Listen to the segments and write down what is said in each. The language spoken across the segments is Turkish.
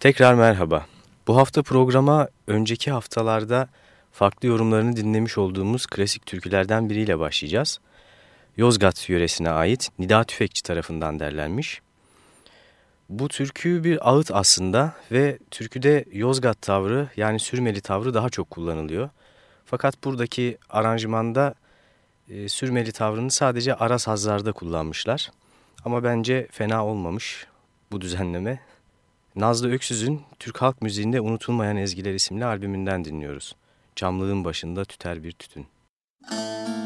Tekrar merhaba. Bu hafta programa önceki haftalarda farklı yorumlarını dinlemiş olduğumuz klasik türkülerden biriyle başlayacağız. Yozgat yöresine ait Nida Tüfekçi tarafından derlenmiş. Bu türkü bir ağıt aslında ve türküde Yozgat tavrı yani sürmeli tavrı daha çok kullanılıyor. Fakat buradaki aranjmanda e, sürmeli tavrını sadece ara sazlarda kullanmışlar. Ama bence fena olmamış bu düzenleme. Nazlı Öksüz'ün Türk halk müziğinde unutulmayan ezgiler isimli albümünden dinliyoruz. Camlığın başında tüter bir tütün. Eğer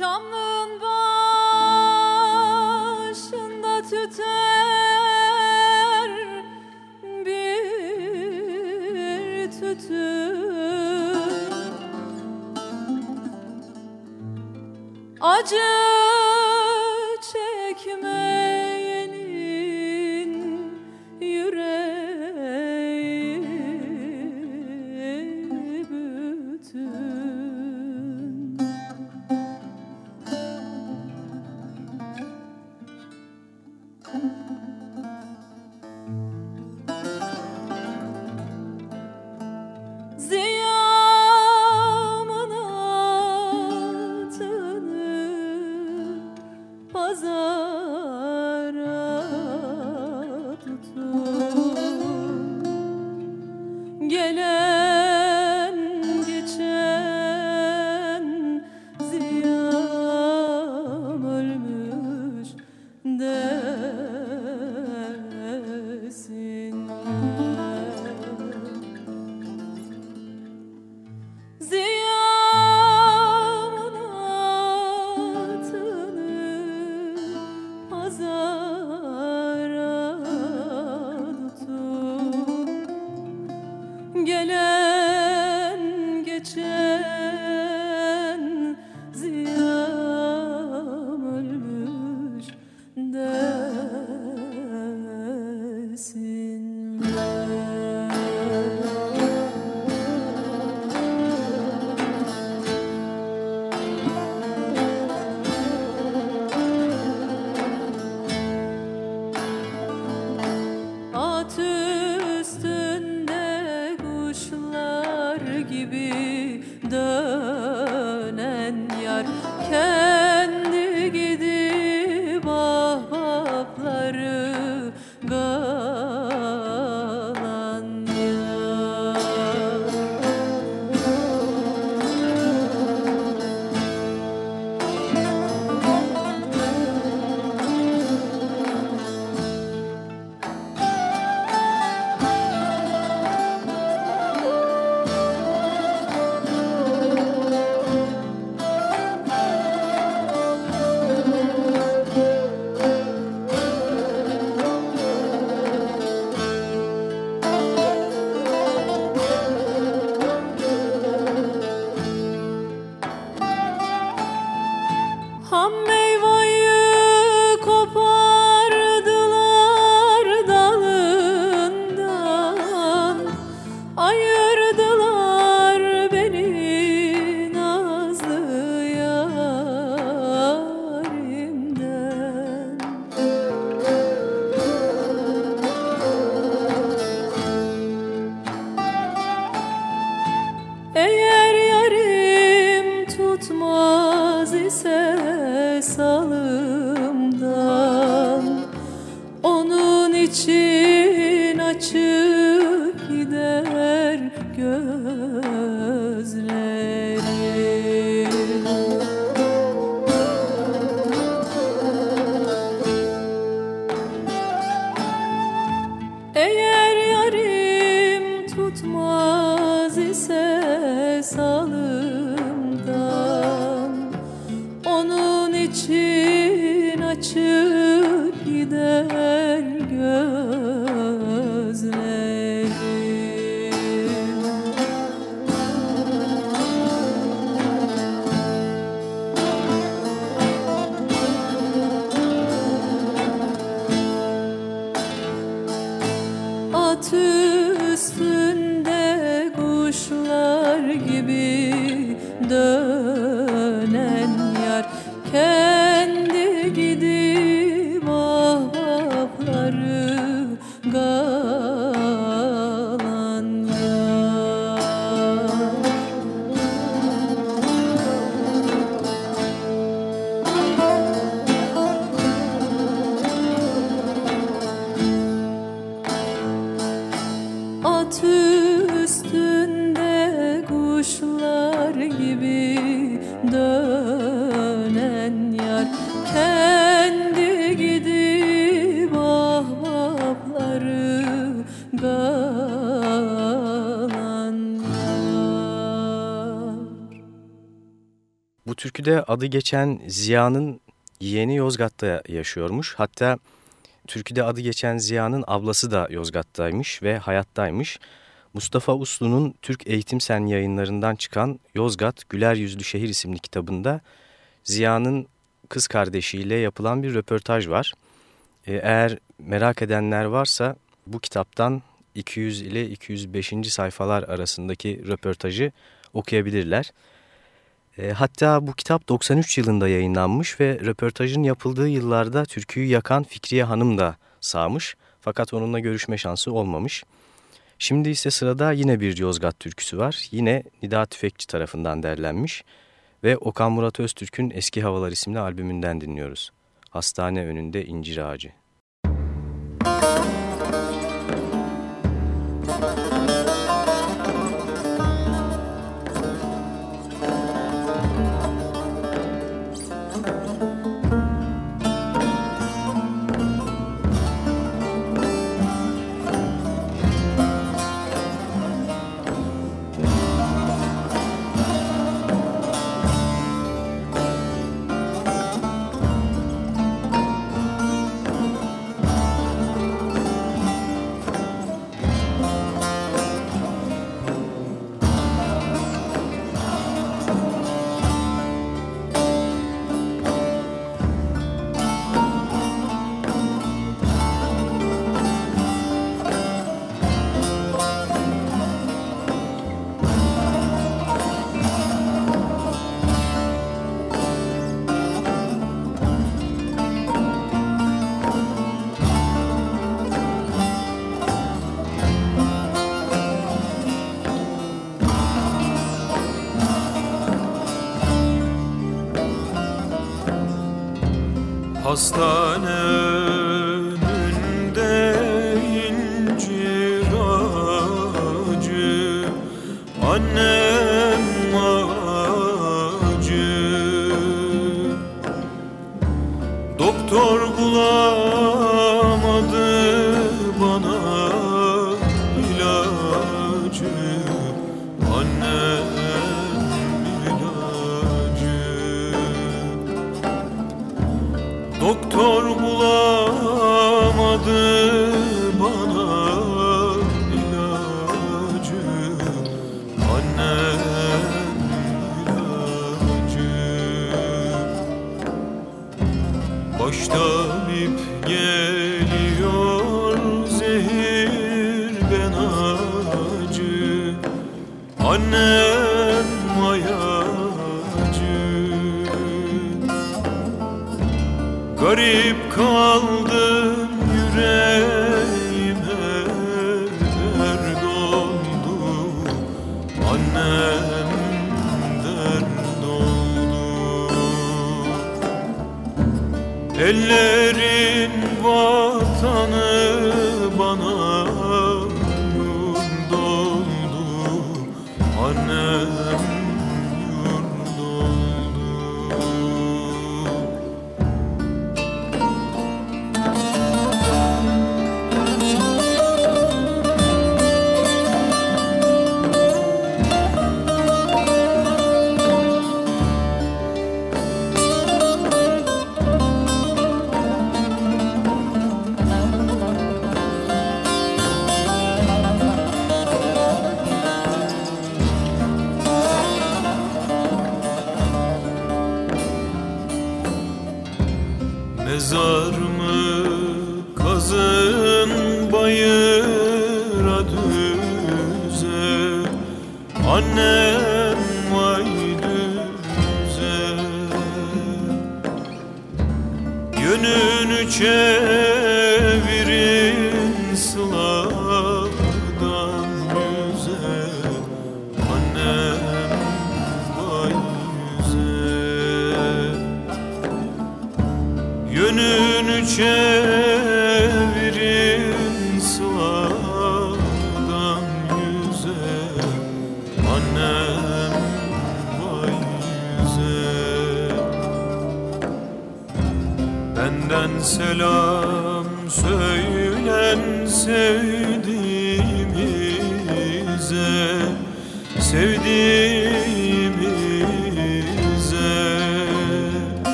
yarı türküde adı geçen Ziya'nın yeğeni Yozgat'ta yaşıyormuş. Hatta türküde adı geçen Ziya'nın ablası da Yozgat'taymış ve hayattaymış. Mustafa Uslu'nun Türk Eğitim Sen yayınlarından çıkan Yozgat Güler Yüzlü Şehir isimli kitabında Ziya'nın kız kardeşiyle yapılan bir röportaj var. Ee, eğer merak edenler varsa bu kitaptan 200 ile 205. sayfalar arasındaki röportajı okuyabilirler. E, hatta bu kitap 93 yılında yayınlanmış ve röportajın yapıldığı yıllarda türküyü yakan Fikriye Hanım da sağmış. Fakat onunla görüşme şansı olmamış. Şimdi ise sırada yine bir Yozgat türküsü var. Yine Nida Tüfekçi tarafından derlenmiş ve Okan Murat Öztürk'ün Eski Havalar isimli albümünden dinliyoruz. Hastane önünde incir ağacı. hasta się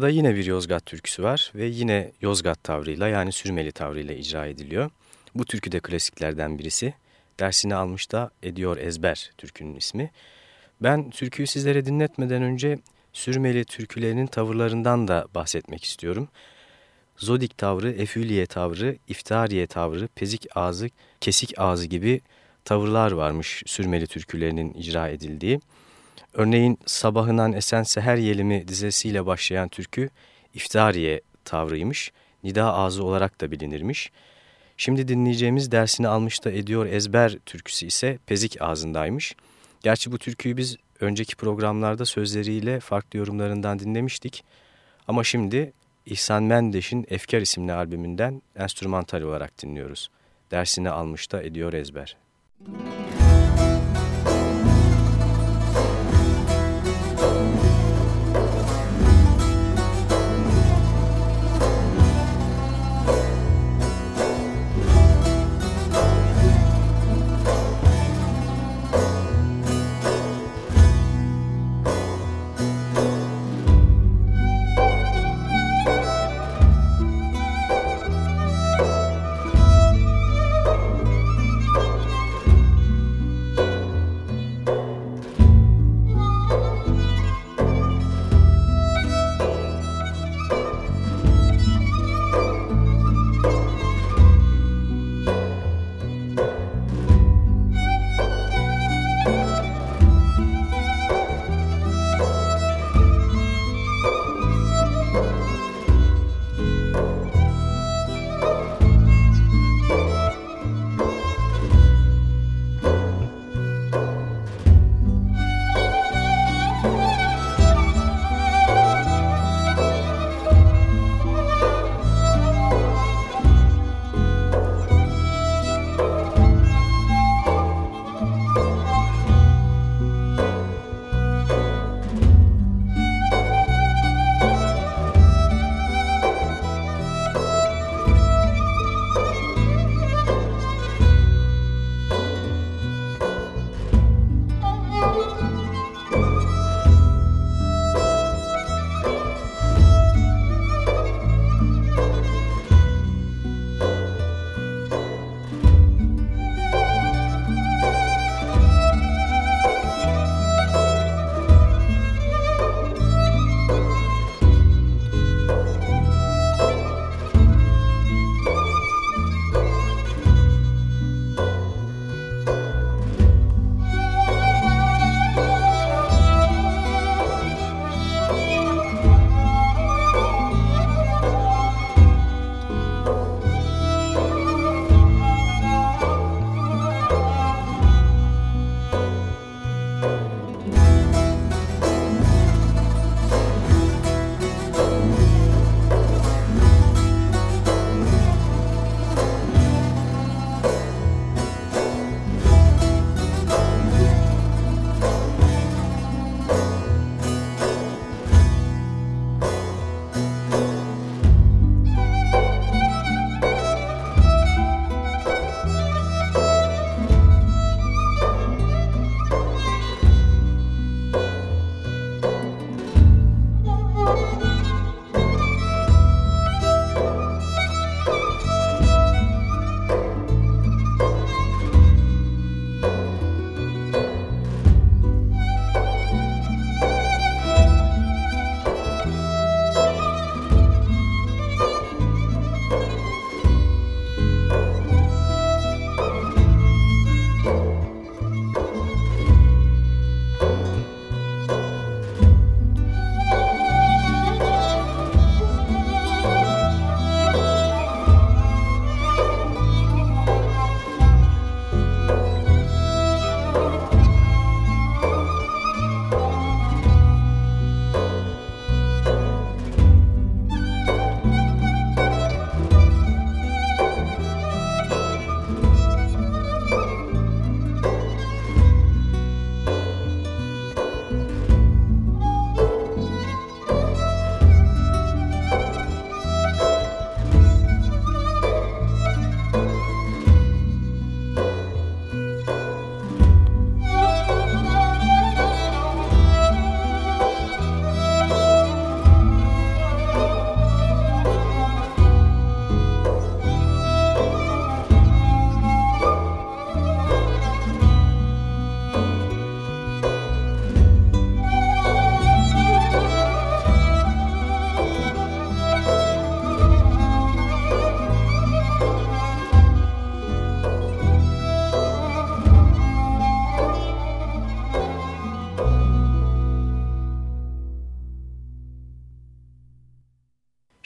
Sırada yine bir Yozgat türküsü var ve yine Yozgat tavrıyla yani sürmeli tavrıyla icra ediliyor. Bu türkü de klasiklerden birisi. Dersini almış da ediyor ezber türkünün ismi. Ben türküyü sizlere dinletmeden önce sürmeli türkülerinin tavırlarından da bahsetmek istiyorum. Zodik tavrı, Efüliye tavrı, İftariye tavrı, Pezik ağzı, Kesik ağzı gibi tavırlar varmış sürmeli türkülerinin icra edildiği. Örneğin sabahından esen seher yelimi dizesiyle başlayan türkü İftariye tavrıymış, nida ağzı olarak da bilinirmiş. Şimdi dinleyeceğimiz dersini almış da ediyor ezber türküsü ise pezik ağzındaymış. Gerçi bu türküyü biz önceki programlarda sözleriyle farklı yorumlarından dinlemiştik. Ama şimdi İhsan Mendeş'in Efkar isimli albümünden enstrümantal olarak dinliyoruz. Dersini almış da ediyor ezber. Müzik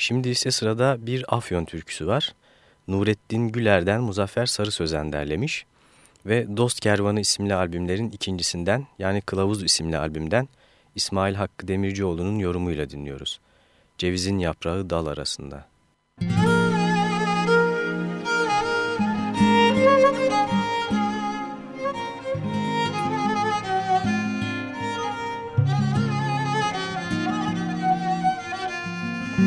Şimdi ise sırada bir Afyon türküsü var. Nurettin Güler'den Muzaffer Sarı Sözen derlemiş ve Dost Kervanı isimli albümlerin ikincisinden yani Kılavuz isimli albümden İsmail Hakkı Demircioğlu'nun yorumuyla dinliyoruz. Cevizin yaprağı dal arasında.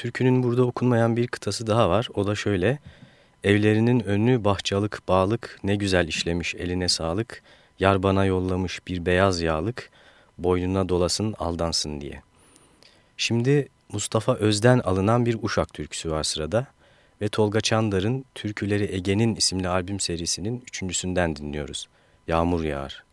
türkünün burada okunmayan bir kıtası daha var. O da şöyle. Evlerinin önü bahçalık bağlık ne güzel işlemiş eline sağlık. Yar bana yollamış bir beyaz yağlık boynuna dolasın aldansın diye. Şimdi Mustafa Öz'den alınan bir Uşak türküsü var sırada ve Tolga Çandar'ın Türküleri Ege'nin isimli albüm serisinin üçüncüsünden dinliyoruz. Yağmur Yağar.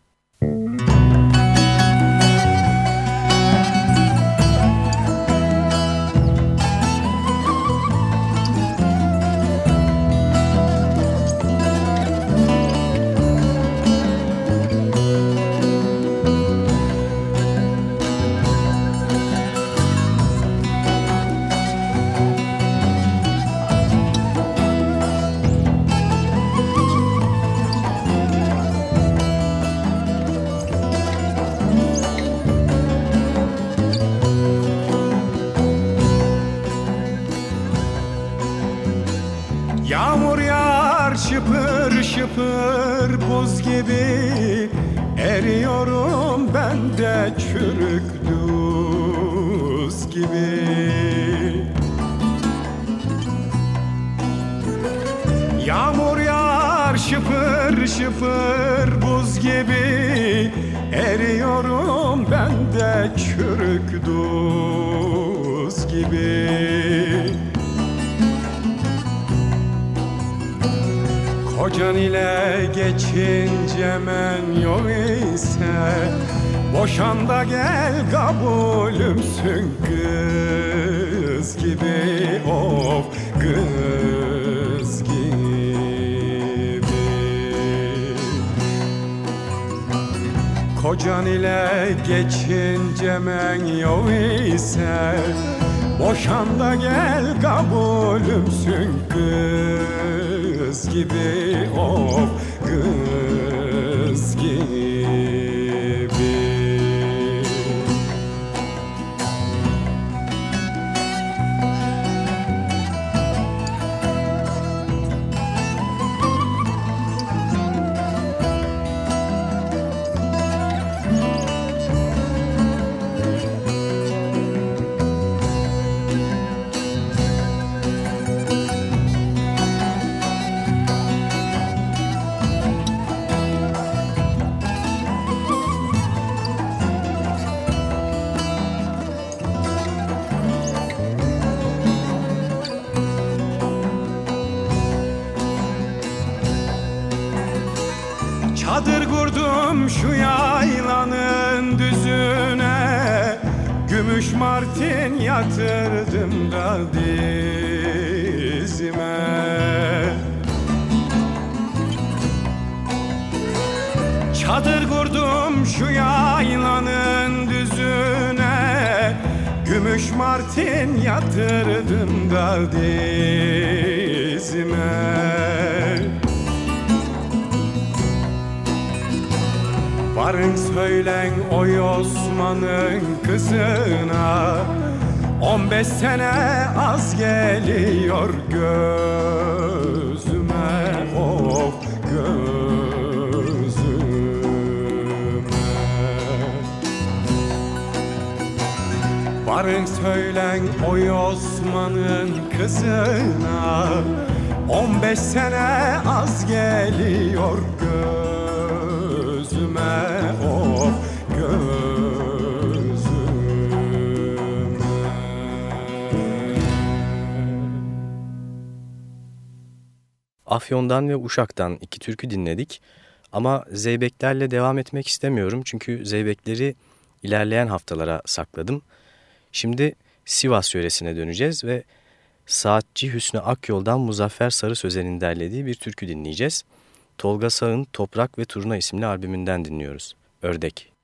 Şıpır buz gibi Eriyorum ben de çürük duz gibi. Kocan ile geçince men yok ise Boşan da gel kabulümsün kız gibi. Of kız Kocan ile geçince men yok ise Boşan da gel kabulümsün kız gibi Of kız gibi martin yatırdım da dizime Çadır kurdum şu yaylanın düzüne. Gümüş martin yatırdım da dizime Varın söylen oy Osman'ın kızına. On beş sene az geliyor gözüme. Of gözüme. Varın söylen oy Osman'ın kızına. On beş sene az geliyor gözüme Afyon'dan ve Uşak'tan iki türkü dinledik. Ama Zeybeklerle devam etmek istemiyorum çünkü Zeybekleri ilerleyen haftalara sakladım. Şimdi Sivas yöresine döneceğiz ve Saatçi Hüsnü Akyol'dan Muzaffer Sarı Sözen'in derlediği bir türkü dinleyeceğiz. Tolga Sağ'ın Toprak ve Turna isimli albümünden dinliyoruz. Ördek.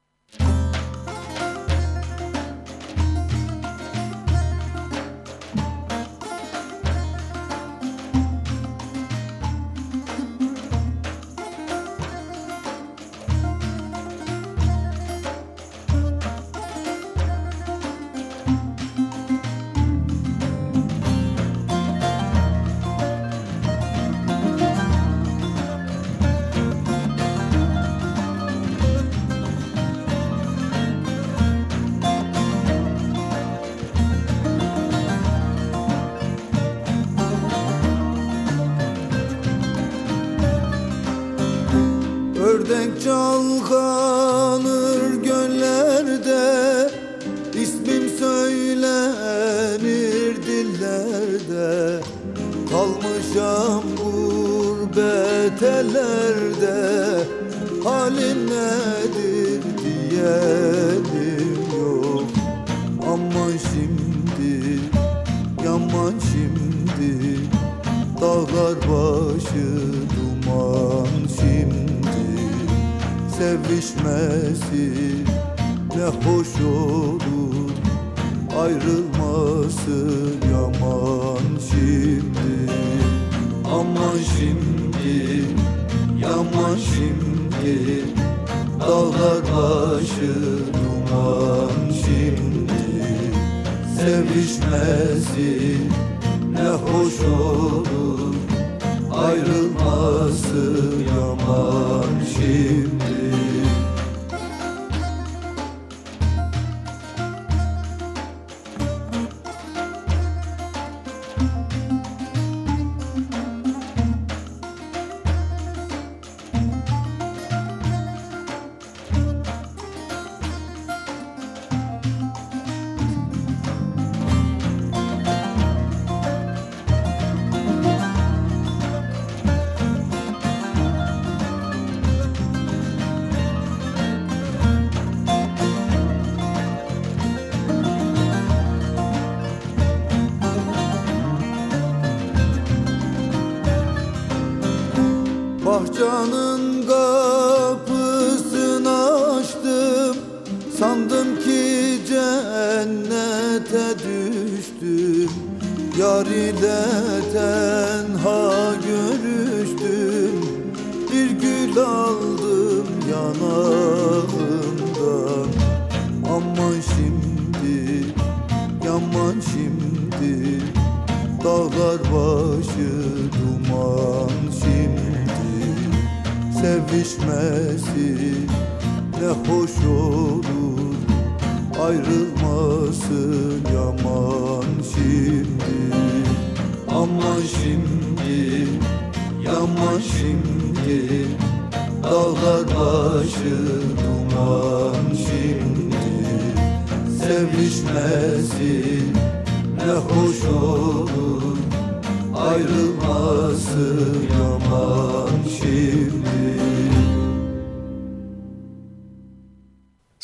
Bahçanın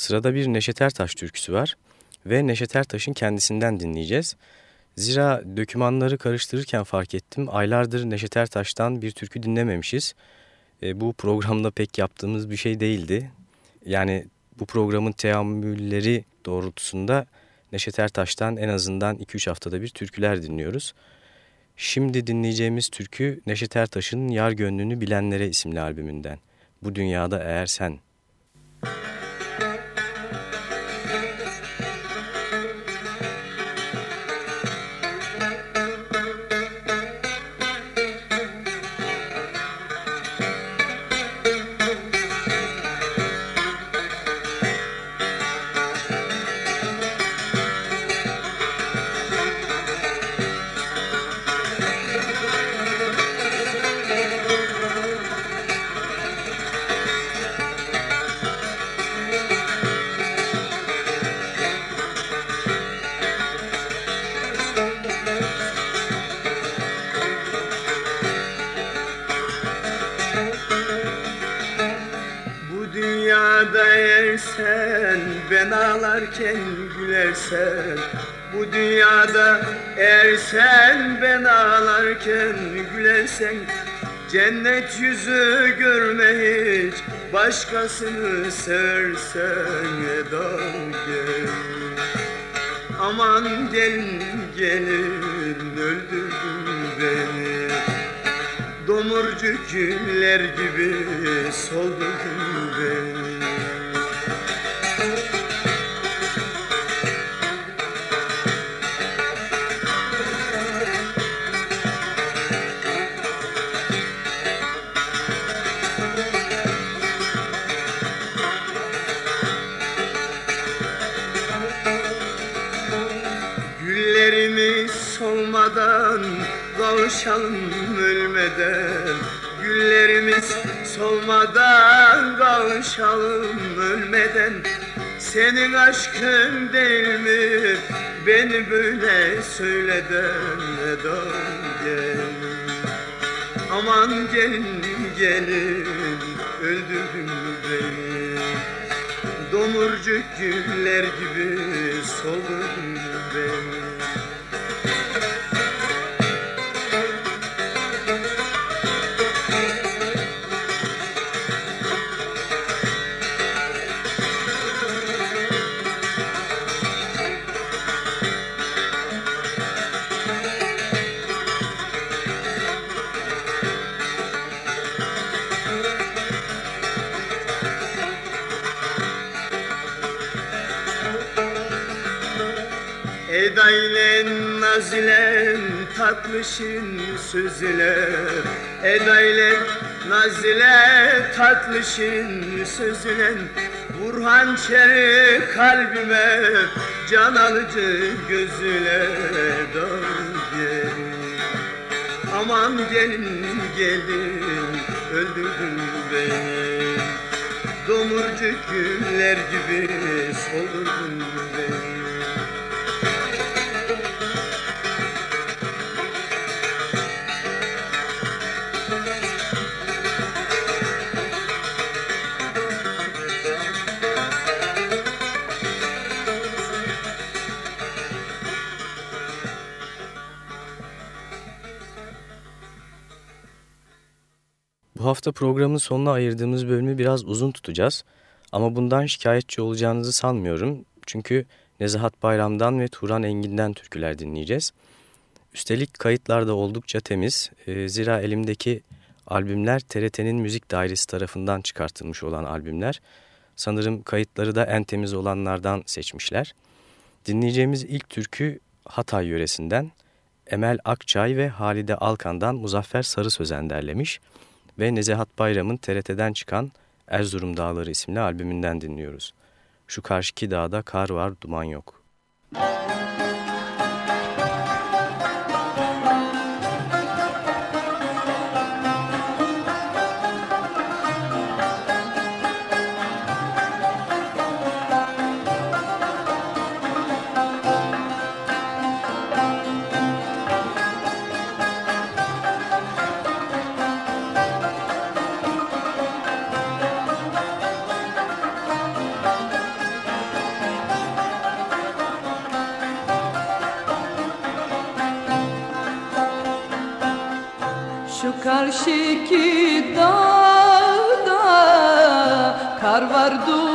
Sırada bir Neşet Ertaş türküsü var ve Neşet Ertaş'ın kendisinden dinleyeceğiz. Zira dökümanları karıştırırken fark ettim. Aylardır Neşet Ertaş'tan bir türkü dinlememişiz. E, bu programda pek yaptığımız bir şey değildi. Yani bu programın teamülleri doğrultusunda Neşet Ertaş'tan en azından 2-3 haftada bir türküler dinliyoruz. Şimdi dinleyeceğimiz türkü Neşet Ertaş'ın Yar Gönlünü Bilenlere isimli albümünden. Bu dünyada eğer sen... Bu ağlarken gülersen Cennet yüzü görme hiç başkasını seversen Edam gel Aman gelin gelin öldürdün beni. Domurcu güller gibi soldurdun beni kavuşalım ölmeden Güllerimiz solmadan kavuşalım ölmeden. Senin aşkın değil mi? Beni böyle söyleden Edam gel Aman gelin gelin öldürdün beni? Domurcuk güller gibi soldun beni Eda ile Naz ile tatlışın söz ile Eda ile naz ile tatlışın söz ile Vur hançeri kalbime Can alıcı Dön gelin Aman gelin gelin Öldürdün beni. Domurcuk güller gibi soldurdun beni hafta programın sonuna ayırdığımız bölümü biraz uzun tutacağız. Ama bundan şikayetçi olacağınızı sanmıyorum. Çünkü Nezahat Bayram'dan ve Turan Engin'den türküler dinleyeceğiz. Üstelik kayıtlar da oldukça temiz. E, zira elimdeki albümler TRT'nin müzik dairesi tarafından çıkartılmış olan albümler. Sanırım kayıtları da en temiz olanlardan seçmişler. Dinleyeceğimiz ilk türkü Hatay yöresinden Emel Akçay ve Halide Alkan'dan Muzaffer Sarı Sözen derlemiş ve Nezahat Bayram'ın TRT'den çıkan Erzurum Dağları isimli albümünden dinliyoruz. Şu karşıki dağda kar var duman yok. Şu karşıki dağda kar var duman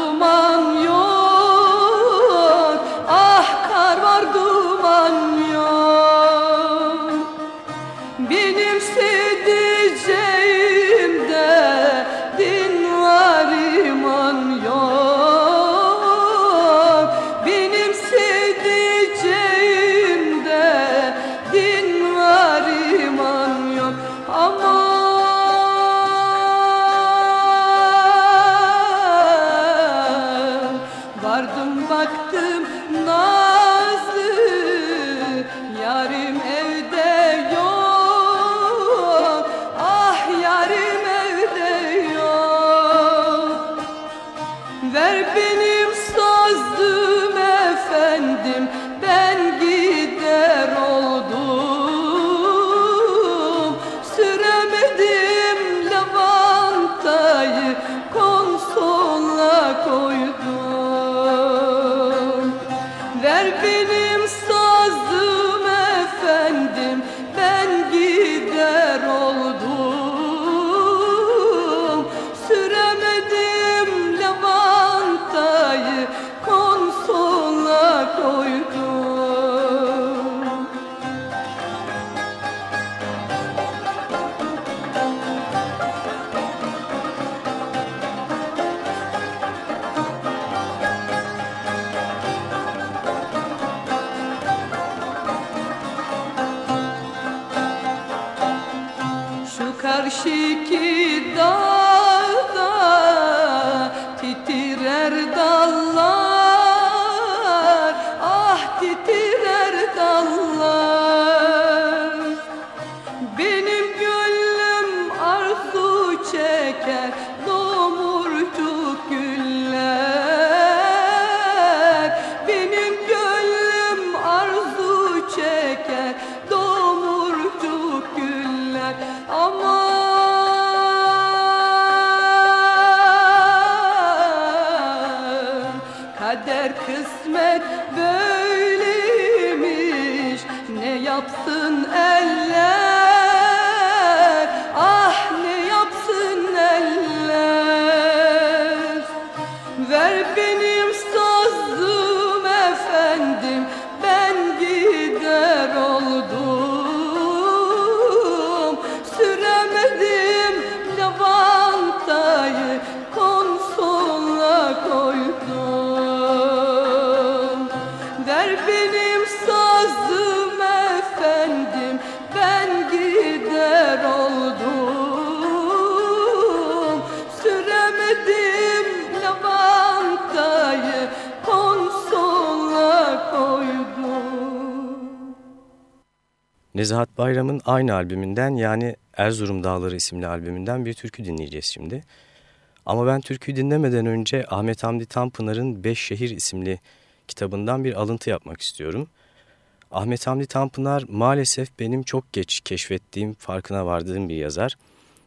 Nezahat Bayram'ın aynı albümünden yani Erzurum Dağları isimli albümünden bir türkü dinleyeceğiz şimdi. Ama ben türküyü dinlemeden önce Ahmet Hamdi Tanpınar'ın Beş Şehir isimli kitabından bir alıntı yapmak istiyorum. Ahmet Hamdi Tanpınar maalesef benim çok geç keşfettiğim, farkına vardığım bir yazar.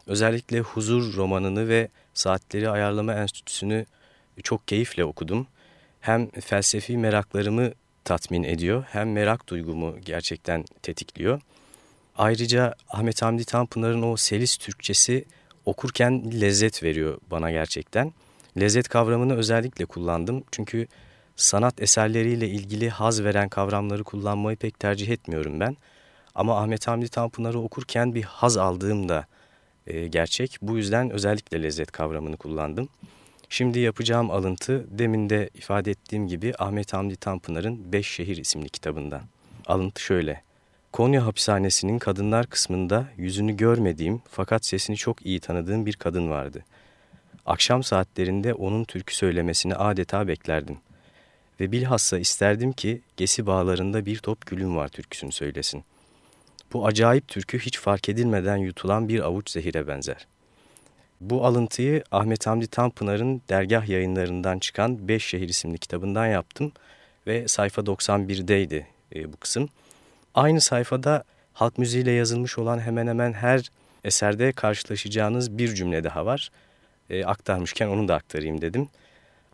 Özellikle Huzur romanını ve Saatleri Ayarlama Enstitüsü'nü çok keyifle okudum. Hem felsefi meraklarımı tatmin ediyor hem merak duygumu gerçekten tetikliyor. Ayrıca Ahmet Hamdi Tanpınar'ın o selis Türkçesi okurken lezzet veriyor bana gerçekten. Lezzet kavramını özellikle kullandım çünkü sanat eserleriyle ilgili haz veren kavramları kullanmayı pek tercih etmiyorum ben. Ama Ahmet Hamdi Tanpınar'ı okurken bir haz aldığım da e, gerçek. Bu yüzden özellikle lezzet kavramını kullandım. Şimdi yapacağım alıntı demin de ifade ettiğim gibi Ahmet Hamdi Tanpınar'ın Beş Şehir isimli kitabından. Alıntı şöyle. Konya hapishanesinin kadınlar kısmında yüzünü görmediğim fakat sesini çok iyi tanıdığım bir kadın vardı. Akşam saatlerinde onun türkü söylemesini adeta beklerdim. Ve bilhassa isterdim ki Gesi bağlarında bir top gülüm var türküsünü söylesin. Bu acayip türkü hiç fark edilmeden yutulan bir avuç zehire benzer. Bu alıntıyı Ahmet Hamdi Tanpınar'ın dergah yayınlarından çıkan Beş Şehir isimli kitabından yaptım ve sayfa 91'deydi e, bu kısım. Aynı sayfada halk müziğiyle yazılmış olan hemen hemen her eserde karşılaşacağınız bir cümle daha var. E, aktarmışken onu da aktarayım dedim.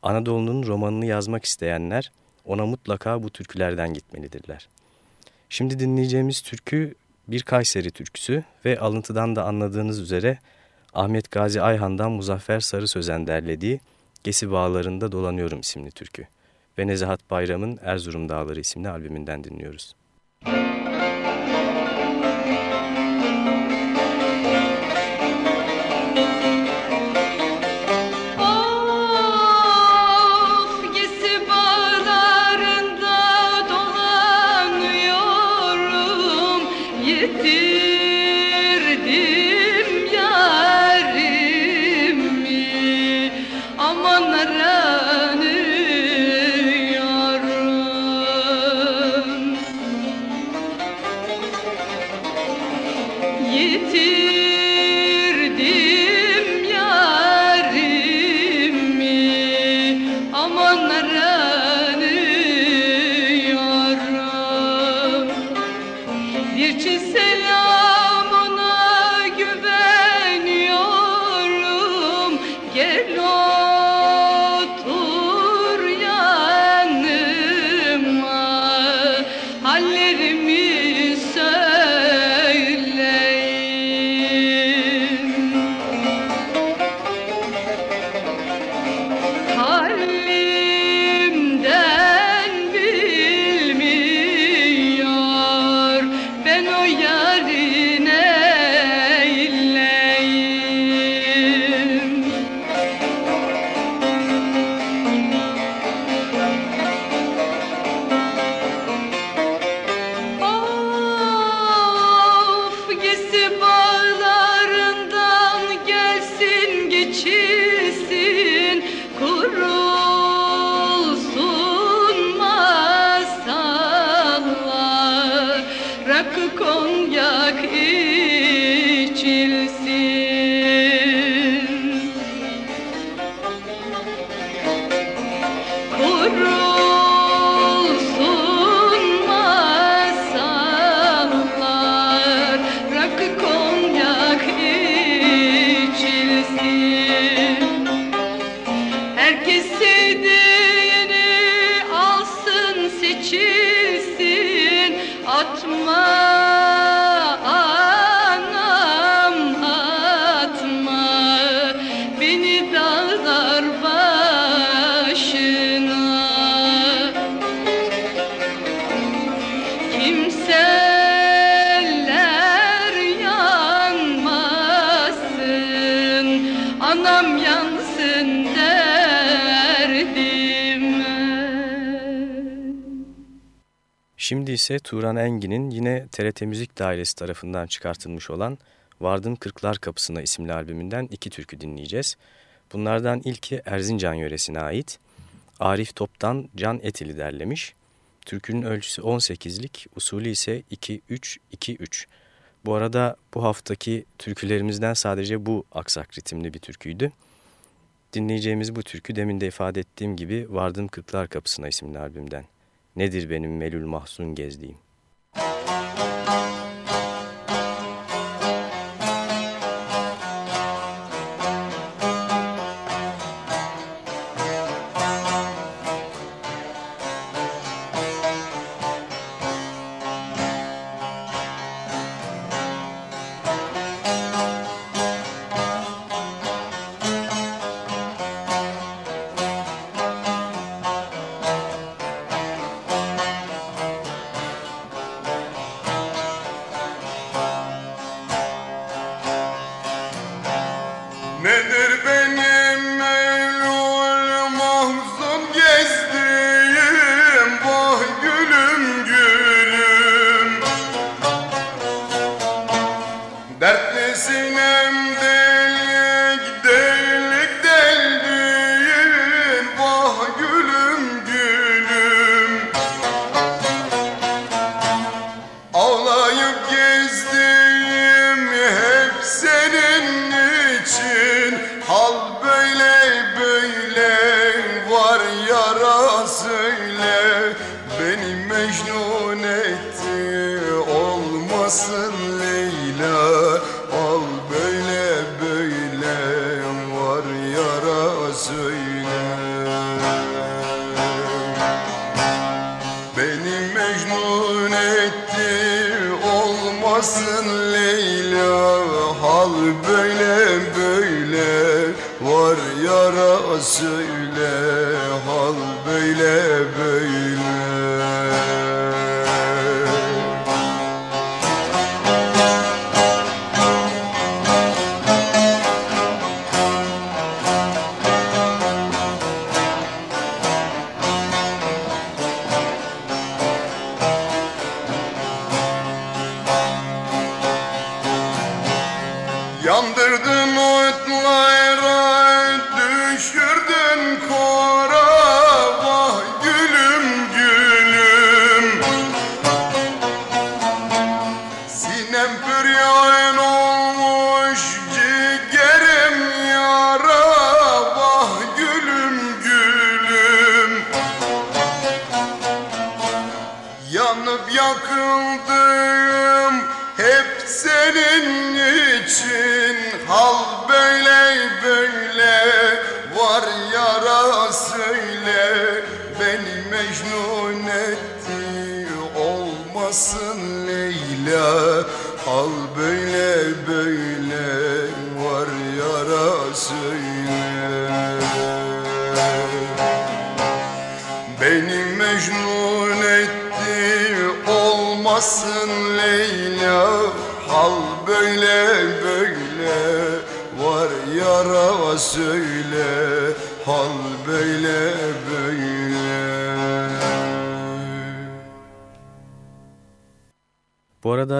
Anadolu'nun romanını yazmak isteyenler ona mutlaka bu türkülerden gitmelidirler. Şimdi dinleyeceğimiz türkü bir Kayseri türküsü ve alıntıdan da anladığınız üzere Ahmet Gazi Ayhan'dan Muzaffer Sarı Sözen derlediği Gesi Bağlarında Dolanıyorum isimli türkü ve Nezahat Bayram'ın Erzurum Dağları isimli albümünden dinliyoruz. Şimdi ise Turan Engin'in yine TRT Müzik Dairesi tarafından çıkartılmış olan Vardım Kırklar Kapısına isimli albümünden iki türkü dinleyeceğiz. Bunlardan ilki Erzincan yöresine ait. Arif Top'tan Can Etili derlemiş. Türkünün ölçüsü 18'lik, usulü ise 2-3-2-3. Bu arada bu haftaki türkülerimizden sadece bu aksak ritimli bir türküydü. Dinleyeceğimiz bu türkü demin de ifade ettiğim gibi Vardım Kırklar Kapısına isimli albümden. Nedir benim melül mahzun gezdiğim?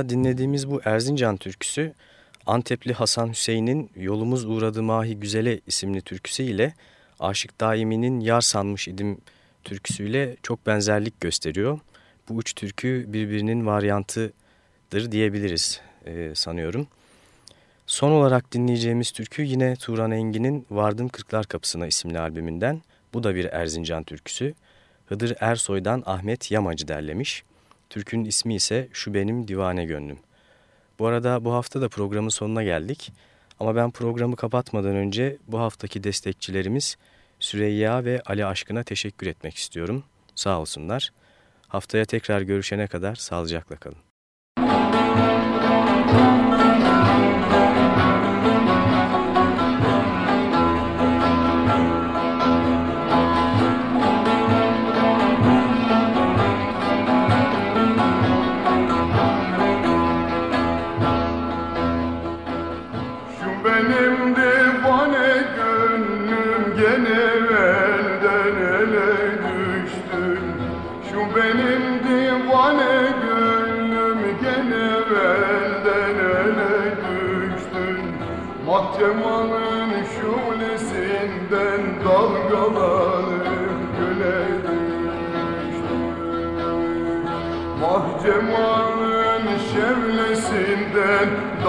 Dinlediğimiz bu Erzincan türküsü Antepli Hasan Hüseyin'in Yolumuz Uğradı Mahi Güzele isimli türküsü ile Aşık Daimi'nin Yar Sanmış İdim türküsüyle çok benzerlik gösteriyor. Bu üç türkü birbirinin varyantıdır diyebiliriz e, sanıyorum. Son olarak dinleyeceğimiz türkü yine Turan Engin'in Vardım Kırklar Kapısına isimli albümünden. Bu da bir Erzincan türküsü. Hıdır Ersoy'dan Ahmet Yamacı derlemiş. Türkün ismi ise Şu Benim Divane Gönlüm. Bu arada bu hafta da programın sonuna geldik. Ama ben programı kapatmadan önce bu haftaki destekçilerimiz Süreyya ve Ali Aşkın'a teşekkür etmek istiyorum. Sağ olsunlar. Haftaya tekrar görüşene kadar sağlıcakla kalın.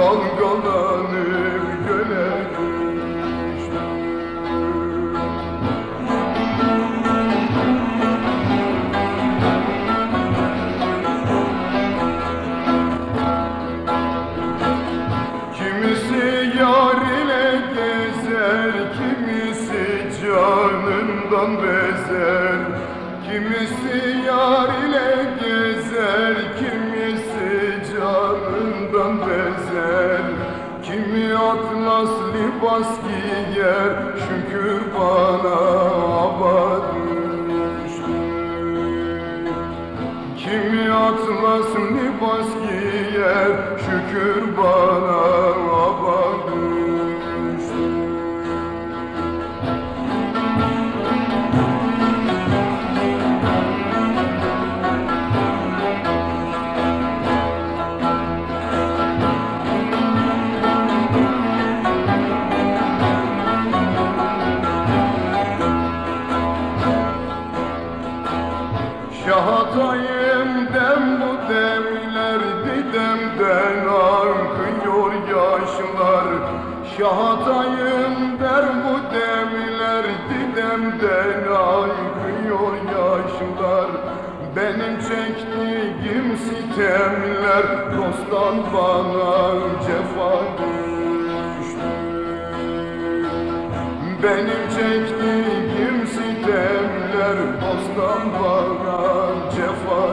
Dalgalanıp göle Kimisi yar ile gezer, kimisi canından bezer. Kimisi yar atlas libas giyer, şükür bana abad Kimi atlas libas giyer Şükür bana abad Şahatayım der bu demler didemden akıyor yaşlar. Benim çektiğim sitemler dosttan bana cefa düştü. Benim çektiğim sitemler dosttan bana cefa